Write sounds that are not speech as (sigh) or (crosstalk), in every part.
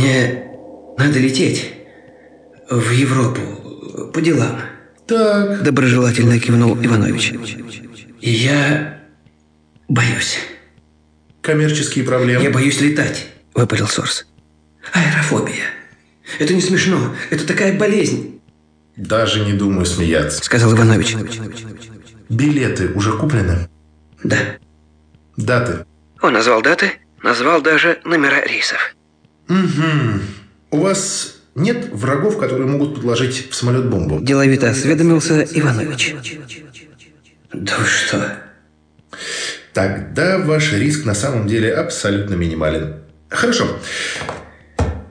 Мне надо лететь в Европу по делам. Так. Доброжелательно кивнул Иванович. И я боюсь. Коммерческие проблемы. Я боюсь летать. Выпалил Сорс. Аэрофобия. Это не смешно. Это такая болезнь. Даже не думаю смеяться. Сказал Иванович. Билеты уже куплены? Да. Даты? Он назвал даты, назвал даже номера рейсов. Угу. У вас нет врагов, которые могут подложить в самолет бомбу? Деловито осведомился Иванович. Да вы что? Тогда ваш риск на самом деле абсолютно минимален. Хорошо.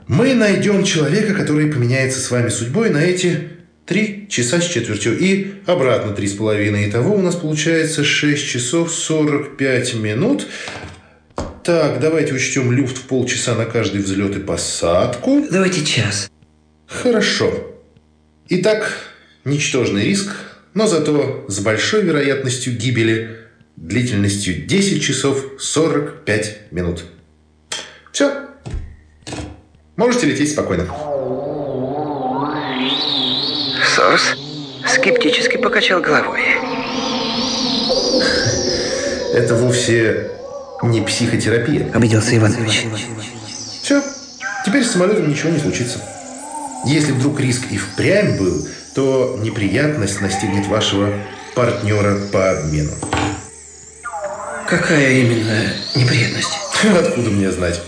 Мы найдем человека, который поменяется с вами судьбой на эти три часа с четвертью и обратно три с половиной. Итого у нас получается 6 часов 45 минут. Так, давайте учтем люфт в полчаса на каждый взлет и посадку. Давайте час. Хорошо. Итак, ничтожный риск, но зато с большой вероятностью гибели длительностью 10 часов 45 минут. Все. Можете лететь спокойно. Сорс скептически покачал головой. Это вовсе не психотерапия. Обиделся Иванович. Все. Теперь с самолетом ничего не случится. Если вдруг риск и впрямь был, то неприятность настигнет вашего партнера по обмену. Какая именно неприятность? (laughs) Откуда мне знать?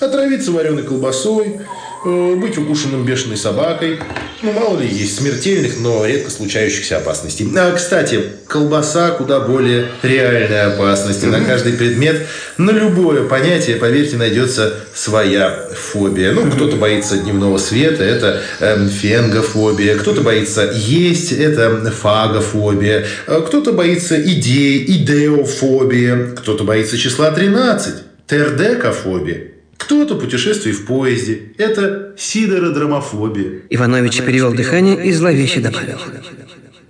Отравиться вареной колбасой, быть укушенным бешеной собакой. Ну, мало ли, есть смертельных, но редко случающихся опасностей. А, кстати, колбаса куда более реальная опасность. И на каждый предмет, на любое понятие, поверьте, найдется своя фобия. Ну, кто-то боится дневного света, это э, фенгофобия. Кто-то боится есть, это фагофобия. А Кто-то боится идей, идеофобия. Кто-то боится числа 13, тердекофобия. Кто-то путешествий в поезде. Это сидородромофобия. Иванович перевел дыхание и зловеще добавил.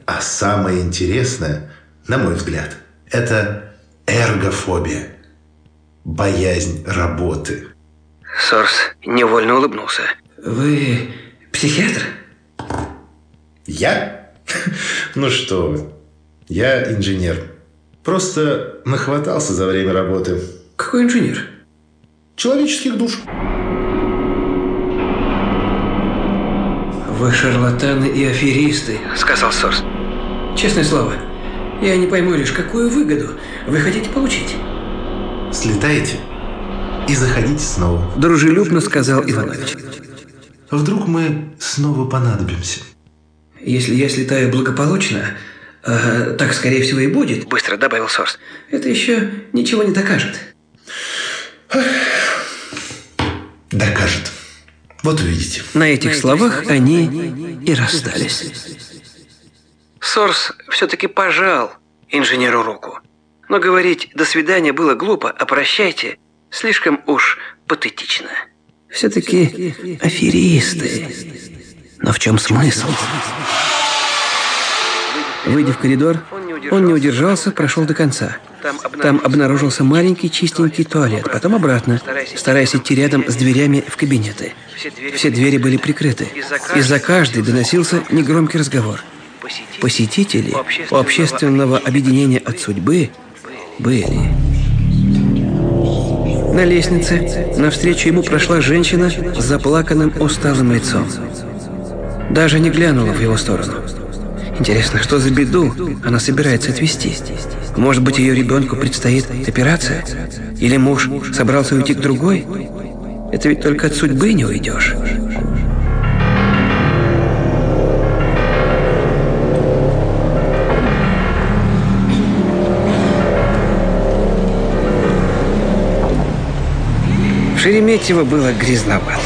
А самое интересное, на мой взгляд, это эргофобия. Боязнь работы. Сорс невольно улыбнулся. Вы психиатр? Я? (laughs) Ну что вы. Я инженер. Просто нахватался за время работы. Какой инженер? Человеческих душ. Вы шарлатаны и аферисты, Сказал Сорс. честное слово. Я не пойму лишь, какую выгоду вы хотите получить. Слетаете и заходите снова. Дружелюбно сказал Иванович. Вдруг мы снова понадобимся. Если я слетаю благополучно, а так, скорее всего, и будет, Быстро добавил Сорс. это еще ничего не докажет. Докажет. Вот увидите. На этих словах они и расстались. Сорс все-таки пожал инженеру руку. Но говорить «до свидания» было глупо, а «прощайте» слишком уж патетично. Все-таки аферисты. Но в чем смысл? Выйдя в коридор, он не удержался, прошел до конца. Там обнаружился маленький чистенький туалет, потом обратно, стараясь идти рядом с дверями в кабинеты. Все двери были прикрыты. Из-за каждой доносился негромкий разговор. Посетители общественного объединения от судьбы были. На лестнице навстречу ему прошла женщина с заплаканным усталым лицом. Даже не глянула в его сторону. Интересно, что за беду она собирается отвести? Может быть, ее ребенку предстоит операция? Или муж собрался уйти к другой? Это ведь только от судьбы не уйдешь. В Шереметьево было грязновато.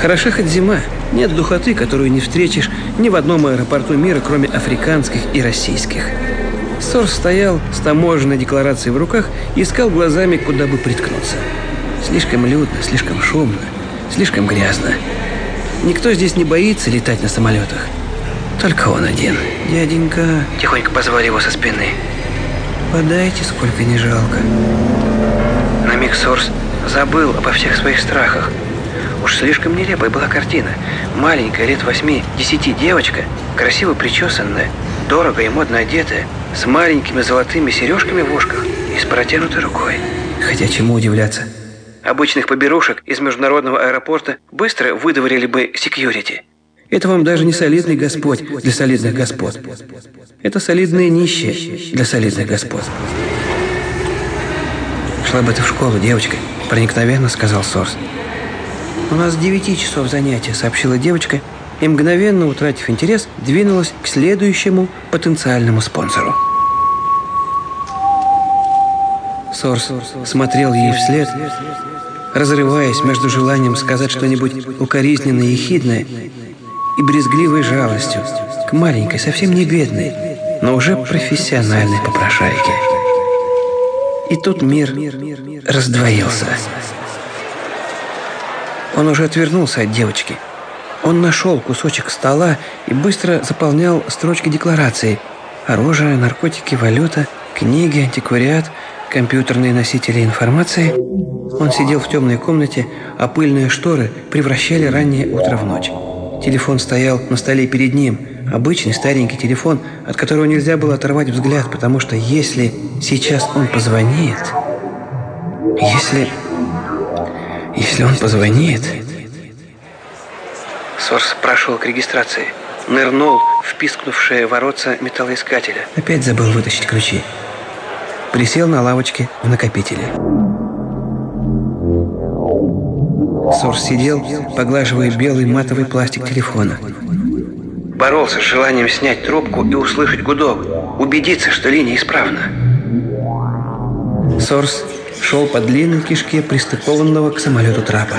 Хороша хоть зима. Нет духоты, которую не встретишь ни в одном аэропорту мира, кроме африканских и российских. Сорс стоял с таможенной декларацией в руках и искал глазами, куда бы приткнуться. Слишком людно, слишком шумно, слишком грязно. Никто здесь не боится летать на самолетах. Только он один. Дяденька... Тихонько позвали его со спины. Подайте, сколько не жалко. На миг Сорс забыл обо всех своих страхах. Уж слишком нелепой была картина. Маленькая, лет восьми-десяти девочка, красиво причесанная, дорого и модно одетая, с маленькими золотыми сережками в ушках и с протянутой рукой. Хотя чему удивляться? Обычных поберушек из международного аэропорта быстро выдворили бы секьюрити. Это вам даже не солидный господь для солидных господ. Это солидные нищие для солидных господ. «Шла бы ты в школу, девочка», – проникновенно сказал Сорс. «У нас с девяти часов занятия», – сообщила девочка, и, мгновенно утратив интерес, двинулась к следующему потенциальному спонсору. Сорс смотрел ей вслед, разрываясь между желанием сказать что-нибудь укоризненное и ехидное и брезгливой жалостью к маленькой, совсем не бедной, но уже профессиональной попрошайке. И тут мир раздвоился. Он уже отвернулся от девочки. Он нашел кусочек стола и быстро заполнял строчки декларации. Оружие, наркотики, валюта, книги, антиквариат, компьютерные носители информации. Он сидел в темной комнате, а пыльные шторы превращали раннее утро в ночь. Телефон стоял на столе перед ним. Обычный старенький телефон, от которого нельзя было оторвать взгляд, потому что если сейчас он позвонит... Если... Если он позвонит... Сорс прошел к регистрации. Нырнул в пискнувшее воротца металлоискателя. Опять забыл вытащить ключи. Присел на лавочке в накопителе. Сорс сидел, поглаживая белый матовый пластик телефона. Боролся с желанием снять трубку и услышать гудок, убедиться, что линия исправна. Сорс шел по длинной кишке пристыкованного к самолету трапа.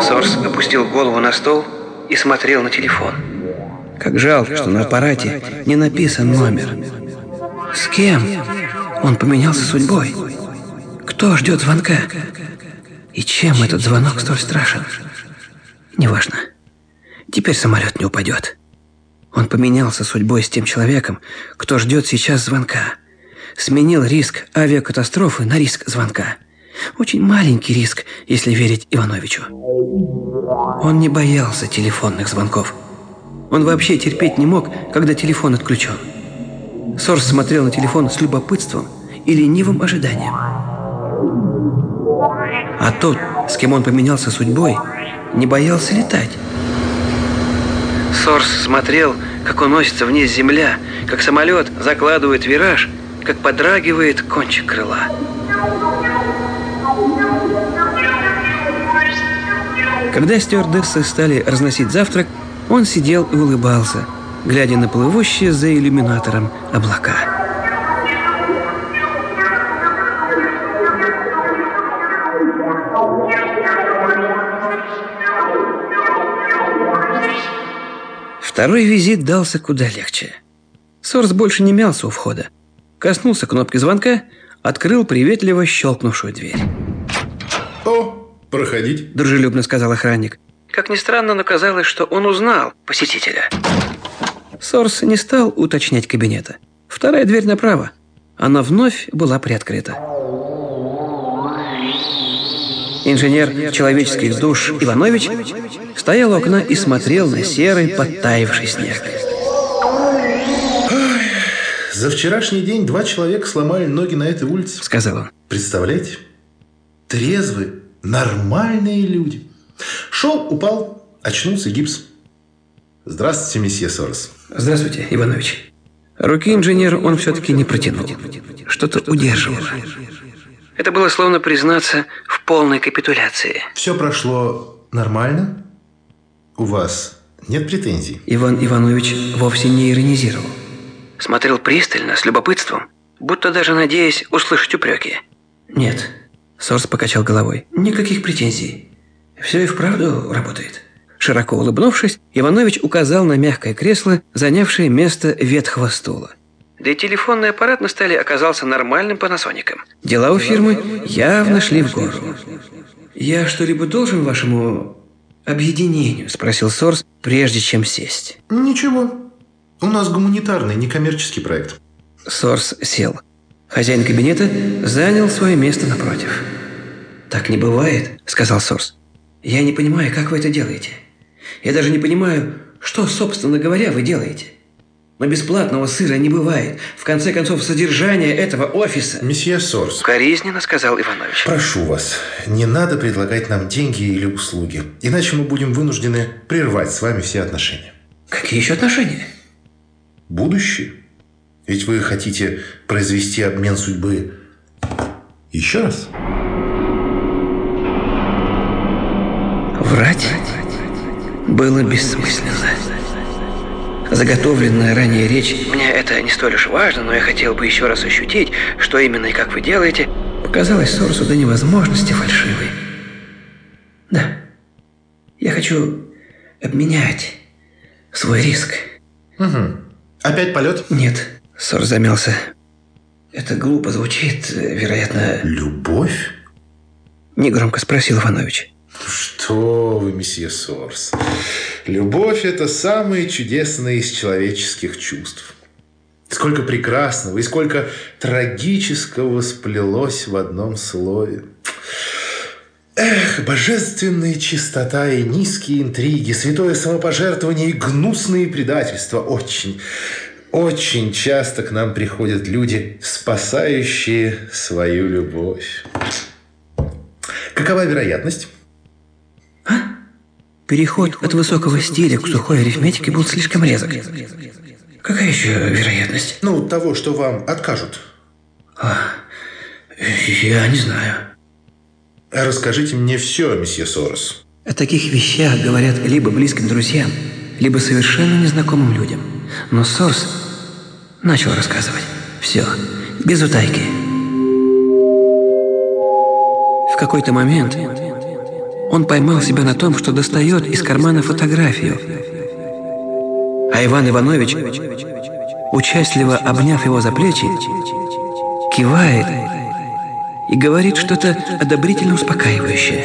Сорс опустил голову на стол и смотрел на телефон. Как жалко, что на аппарате не написан номер. С кем? Он поменялся судьбой. Кто ждет звонка? И чем этот звонок столь страшен? Неважно. Теперь самолет не упадет. Он поменялся судьбой с тем человеком, кто ждет сейчас звонка. Сменил риск авиакатастрофы на риск звонка. Очень маленький риск, если верить Ивановичу. Он не боялся телефонных звонков. Он вообще терпеть не мог, когда телефон отключен. Сорс смотрел на телефон с любопытством и ленивым ожиданием. А тот, с кем он поменялся судьбой, не боялся летать. Сорс смотрел, как уносится вниз земля, как самолет закладывает вираж, как подрагивает кончик крыла. Когда стюардессы стали разносить завтрак, он сидел и улыбался, глядя на плывущие за иллюминатором облака. Второй визит дался куда легче. Сорс больше не мялся у входа. Коснулся кнопки звонка, открыл приветливо щелкнувшую дверь. «О, проходите», – дружелюбно сказал охранник. Как ни странно, но казалось, что он узнал посетителя. Сорс не стал уточнять кабинета. Вторая дверь направо. Она вновь была приоткрыта. Инженер человеческих душ Иванович стоял у окна и смотрел на серый подтаявший снег. За вчерашний день два человека сломали ноги на этой улице. Сказал он. Представляете? Трезвые, нормальные люди. Шел, упал, очнулся гипс. Здравствуйте, месье Сорос. Здравствуйте, Иванович. Руки инженера он все-таки не протянул. Что-то удерживало. Это было словно признаться в полной капитуляции. Все прошло нормально? У вас нет претензий? Иван Иванович вовсе не иронизировал. Смотрел пристально, с любопытством, будто даже надеясь услышать упреки. Нет, Сорс покачал головой. Никаких претензий. Все и вправду работает. Широко улыбнувшись, Иванович указал на мягкое кресло, занявшее место ветхого стула. Да и телефонный аппарат на столе оказался нормальным панасоником. Дела у фирмы явно шли в гору. «Я что-либо должен вашему объединению?» – спросил Сорс, прежде чем сесть. «Ничего. У нас гуманитарный, некоммерческий проект». Сорс сел. Хозяин кабинета занял свое место напротив. «Так не бывает», — сказал Сорс. «Я не понимаю, как вы это делаете. Я даже не понимаю, что, собственно говоря, вы делаете. Но бесплатного сыра не бывает. В конце концов, содержание этого офиса...» Месье Сорс, Коризненно сказал Иванович. прошу вас, не надо предлагать нам деньги или услуги. Иначе мы будем вынуждены прервать с вами все отношения. Какие еще отношения? Будущее? Ведь вы хотите произвести обмен судьбы еще раз? Врать было бессмысленно. Заготовленная ранее речь Мне это не столь уж важно, но я хотел бы еще раз ощутить, что именно и как вы делаете. показалась Сорсу до невозможности фальшивой. Да, я хочу обменять свой риск. Опять полет? Нет, Сорс замялся. Это глупо звучит, э, вероятно... Любовь? Негромко спросил Иванович. Что вы, месье Сорс? Любовь – это самое чудесное из человеческих чувств. Сколько прекрасного и сколько трагического сплелось в одном слове. Эх, божественная чистота и низкие интриги, святое самопожертвование и гнусные предательства. Очень, очень часто к нам приходят люди, спасающие свою любовь. Какова вероятность? Переход от высокого стиля к сухой арифметике был слишком резок. Какая еще вероятность? Ну, того, что вам откажут. Я не знаю. Расскажите мне все, месье Сорос. О таких вещах говорят либо близким друзьям, либо совершенно незнакомым людям. Но Сорс начал рассказывать. Все, без утайки. В какой-то момент он поймал себя на том, что достает из кармана фотографию. А Иван Иванович, участливо обняв его за плечи, кивает и говорит что-то одобрительно успокаивающее.